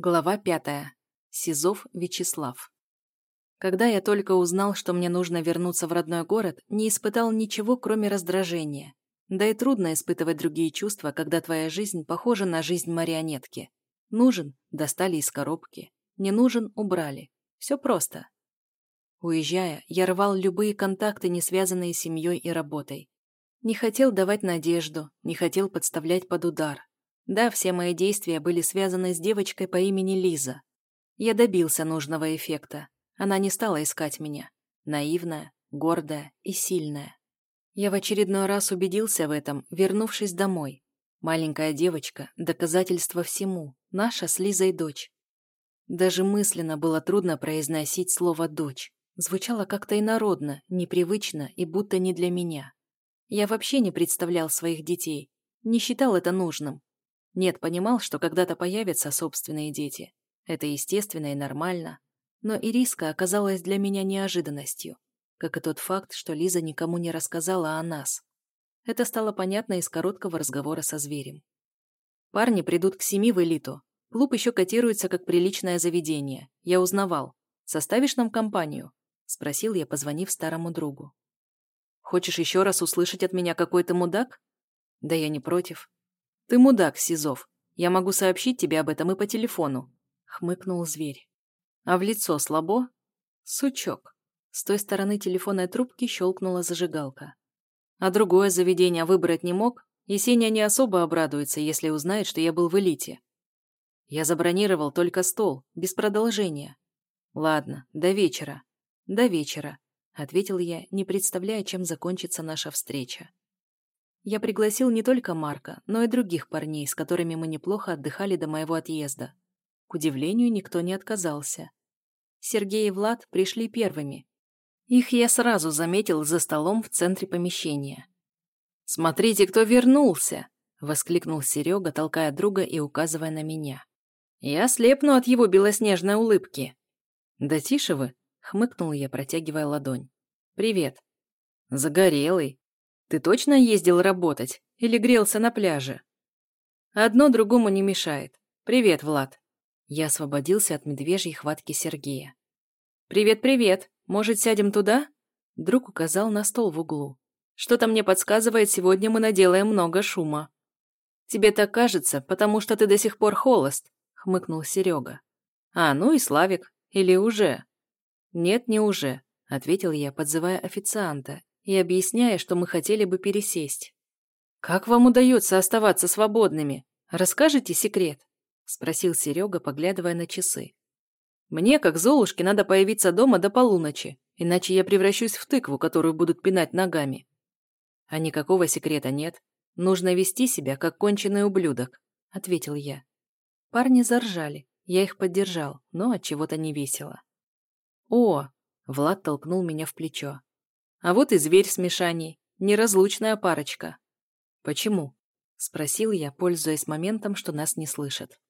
Глава пятая. Сизов Вячеслав. Когда я только узнал, что мне нужно вернуться в родной город, не испытал ничего, кроме раздражения. Да и трудно испытывать другие чувства, когда твоя жизнь похожа на жизнь марионетки. Нужен – достали из коробки. Не нужен – убрали. Все просто. Уезжая, я рвал любые контакты, не связанные с семьей и работой. Не хотел давать надежду, не хотел подставлять под удар. Да, все мои действия были связаны с девочкой по имени Лиза. Я добился нужного эффекта. Она не стала искать меня. Наивная, гордая и сильная. Я в очередной раз убедился в этом, вернувшись домой. Маленькая девочка – доказательство всему, наша с Лизой дочь. Даже мысленно было трудно произносить слово «дочь». Звучало как-то инородно, непривычно и будто не для меня. Я вообще не представлял своих детей, не считал это нужным. Нет, понимал, что когда-то появятся собственные дети. Это естественно и нормально. Но Ириска оказалась для меня неожиданностью, как и тот факт, что Лиза никому не рассказала о нас. Это стало понятно из короткого разговора со зверем. Парни придут к семи в элиту. Клуб еще котируется как приличное заведение. Я узнавал. Составишь нам компанию? Спросил я, позвонив старому другу. Хочешь еще раз услышать от меня какой-то мудак? Да я не против. «Ты мудак, Сизов. Я могу сообщить тебе об этом и по телефону», — хмыкнул зверь. «А в лицо слабо?» «Сучок». С той стороны телефонной трубки щелкнула зажигалка. А другое заведение выбрать не мог, Есения не особо обрадуется, если узнает, что я был в элите. Я забронировал только стол, без продолжения. Ладно, до вечера. До вечера, ответил я, не представляя, чем закончится наша встреча. Я пригласил не только Марка, но и других парней, с которыми мы неплохо отдыхали до моего отъезда. К удивлению, никто не отказался. Сергей и Влад пришли первыми. Их я сразу заметил за столом в центре помещения. «Смотрите, кто вернулся!» — воскликнул Серега, толкая друга и указывая на меня. «Я слепну от его белоснежной улыбки». «Да тише вы!» — хмыкнул я, протягивая ладонь. «Привет». «Загорелый», ты точно ездил работать или грелся на пляже? Одно другому не мешает. Привет, Влад. Я освободился от медвежьей хватки Сергея. «Привет-привет! Может, сядем туда?» Друг указал на стол в углу. «Что-то мне подсказывает, сегодня мы наделаем много шума». «Тебе так кажется, потому что ты до сих пор холост», — хмыкнул Серега. «А, ну и Славик. Или уже?» «Нет, не уже», — ответил я, подзывая официанта и объясняя, что мы хотели бы пересесть. «Как вам удается оставаться свободными? Расскажите секрет?» – спросил Серега, поглядывая на часы. «Мне, как Золушке, надо появиться дома до полуночи, иначе я превращусь в тыкву, которую будут пинать ногами». «А никакого секрета нет. Нужно вести себя, как конченый ублюдок», – ответил я. Парни заржали. Я их поддержал, но от чего-то не весело. «О!» – Влад толкнул меня в плечо. А вот и зверь с Мишаней. Неразлучная парочка. Почему? Спросил я, пользуясь моментом, что нас не слышат.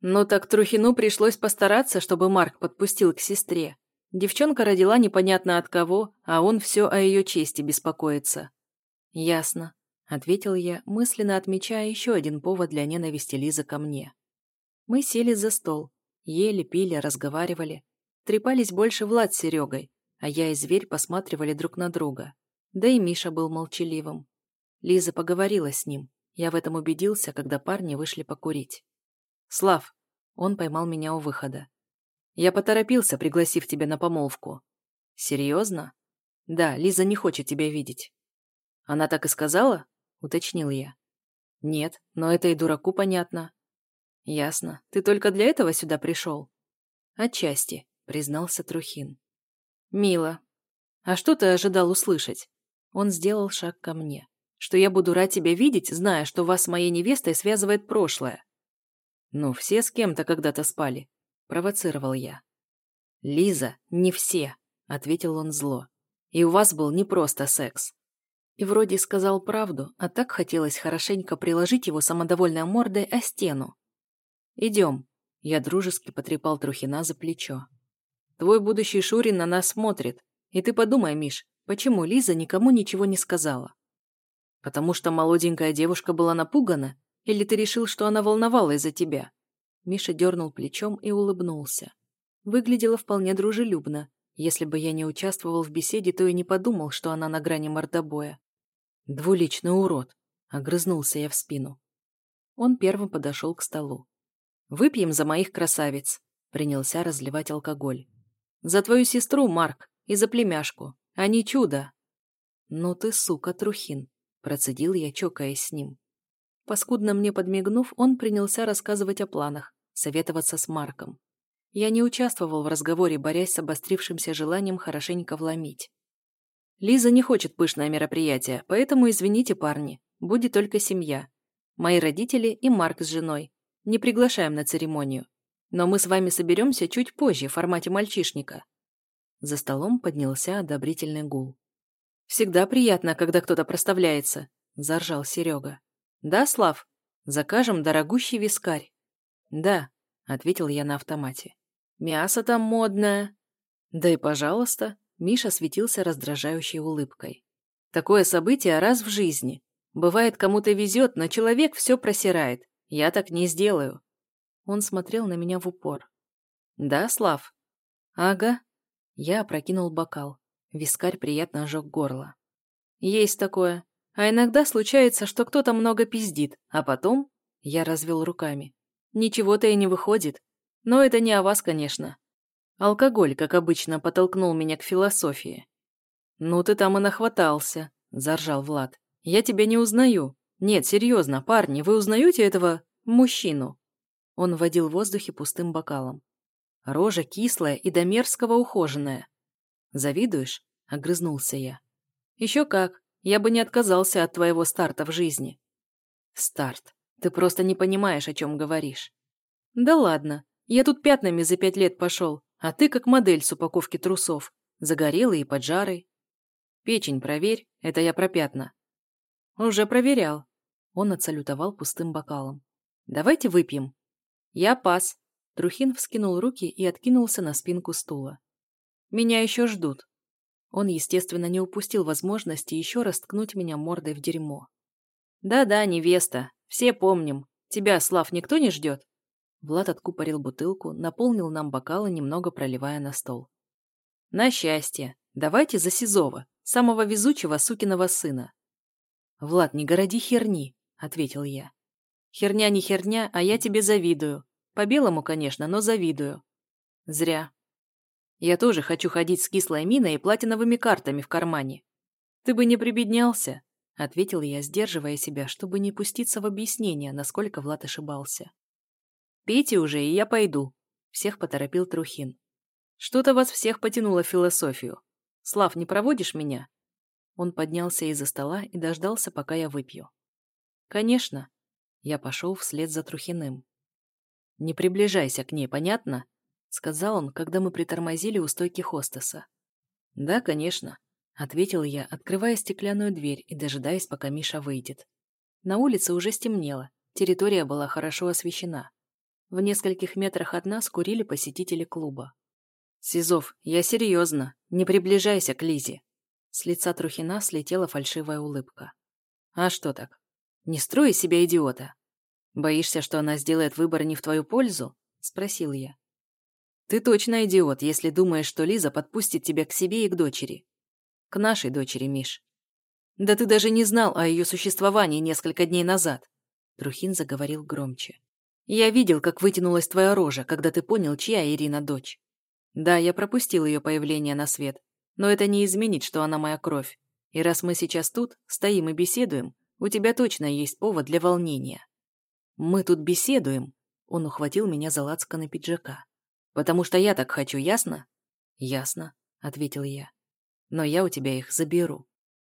Ну так Трухину пришлось постараться, чтобы Марк подпустил к сестре. Девчонка родила непонятно от кого, а он все о ее чести беспокоится. Ясно, ответил я, мысленно отмечая еще один повод для ненависти Лизы ко мне. Мы сели за стол, ели, пили, разговаривали. Трепались больше Влад с Серегой, а я и зверь посматривали друг на друга. Да и Миша был молчаливым. Лиза поговорила с ним. Я в этом убедился, когда парни вышли покурить. «Слав!» Он поймал меня у выхода. «Я поторопился, пригласив тебя на помолвку». «Серьезно?» «Да, Лиза не хочет тебя видеть». «Она так и сказала?» — уточнил я. «Нет, но это и дураку понятно». «Ясно. Ты только для этого сюда пришел?» «Отчасти», — признался Трухин. «Мило. А что ты ожидал услышать?» Он сделал шаг ко мне. «Что я буду рад тебя видеть, зная, что вас с моей невестой связывает прошлое?» «Ну, все с кем-то когда-то спали», — провоцировал я. «Лиза, не все», — ответил он зло. «И у вас был не просто секс». И вроде сказал правду, а так хотелось хорошенько приложить его самодовольной мордой о стену. «Идем», — я дружески потрепал Трухина за плечо. Твой будущий Шурин на нас смотрит. И ты подумай, Миш, почему Лиза никому ничего не сказала? Потому что молоденькая девушка была напугана? Или ты решил, что она волновалась за тебя? Миша дернул плечом и улыбнулся. Выглядело вполне дружелюбно. Если бы я не участвовал в беседе, то и не подумал, что она на грани мордобоя. «Двуличный урод!» — огрызнулся я в спину. Он первым подошел к столу. «Выпьем за моих красавиц!» — принялся разливать алкоголь. «За твою сестру, Марк, и за племяшку. Они чудо!» «Ну ты, сука, Трухин!» — процедил я, чокаясь с ним. Паскудно мне подмигнув, он принялся рассказывать о планах, советоваться с Марком. Я не участвовал в разговоре, борясь с обострившимся желанием хорошенько вломить. Лиза не хочет пышное мероприятие, поэтому извините, парни, будет только семья. Мои родители и Марк с женой. Не приглашаем на церемонию. Но мы с вами соберемся чуть позже в формате мальчишника. За столом поднялся одобрительный гул. «Всегда приятно, когда кто-то проставляется», – заржал Серега. «Да, Слав? Закажем дорогущий вискарь». «Да», — ответил я на автомате. «Мясо там модное». «Да и пожалуйста», — Миша светился раздражающей улыбкой. «Такое событие раз в жизни. Бывает, кому-то везет, но человек все просирает. Я так не сделаю». Он смотрел на меня в упор. «Да, Слав?» «Ага». Я опрокинул бокал. Вискарь приятно ожег горло. «Есть такое. А иногда случается, что кто-то много пиздит, а потом... Я развел руками. Ничего-то и не выходит. Но это не о вас, конечно. Алкоголь, как обычно, подтолкнул меня к философии. «Ну ты там и нахватался», – заржал Влад. «Я тебя не узнаю. Нет, серьезно, парни, вы узнаете этого мужчину?» Он водил в воздухе пустым бокалом. Рожа кислая и до мерзкого ухоженная. «Завидуешь?» – огрызнулся я. «Еще как. Я бы не отказался от твоего старта в жизни. Старт. Ты просто не понимаешь, о чем говоришь. Да ладно. Я тут пятнами за пять лет пошел, а ты как модель с упаковки трусов. Загорелый и поджарый. Печень проверь, это я про пятна. Уже проверял. Он отсалютовал пустым бокалом. Давайте выпьем. Я пас. Трухин вскинул руки и откинулся на спинку стула. Меня еще ждут. Он, естественно, не упустил возможности еще раз ткнуть меня мордой в дерьмо. «Да-да, невеста. Все помним. Тебя, Слав, никто не ждет?» Влад откупорил бутылку, наполнил нам бокалы, немного проливая на стол. «На счастье. Давайте за Сизова, самого везучего сукиного сына». «Влад, не городи херни», — ответил я. «Херня не херня, а я тебе завидую. По-белому, конечно, но завидую». «Зря. Я тоже хочу ходить с кислой миной и платиновыми картами в кармане. Ты бы не прибеднялся, ответил я, сдерживая себя, чтобы не пуститься в объяснение, насколько Влад ошибался. Пейте уже, и я пойду, всех поторопил Трухин. Что-то вас всех потянуло в философию. Слав, не проводишь меня? Он поднялся из-за стола и дождался, пока я выпью. Конечно. Я пошел вслед за Трухиным. Не приближайся к ней, понятно? — сказал он, когда мы притормозили у стойки хостеса. «Да, конечно», — ответил я, открывая стеклянную дверь и дожидаясь, пока Миша выйдет. На улице уже стемнело, территория была хорошо освещена. В нескольких метрах от нас курили посетители клуба. «Сизов, я серьезно, не приближайся к Лизе». С лица Трухина слетела фальшивая улыбка. «А что так? Не строй из себя идиота. Боишься, что она сделает выбор не в твою пользу?» — спросил я. Ты точно идиот, если думаешь, что Лиза подпустит тебя к себе и к дочери. К нашей дочери, Миш. Да ты даже не знал о ее существовании несколько дней назад. Трухин заговорил громче. Я видел, как вытянулась твоя рожа, когда ты понял, чья Ирина дочь. Да, я пропустил ее появление на свет, но это не изменит, что она моя кровь. И раз мы сейчас тут, стоим и беседуем, у тебя точно есть повод для волнения. Мы тут беседуем. Он ухватил меня за лацканы пиджака. Потому что я так хочу, ясно? Ясно, ответил я. Но я у тебя их заберу.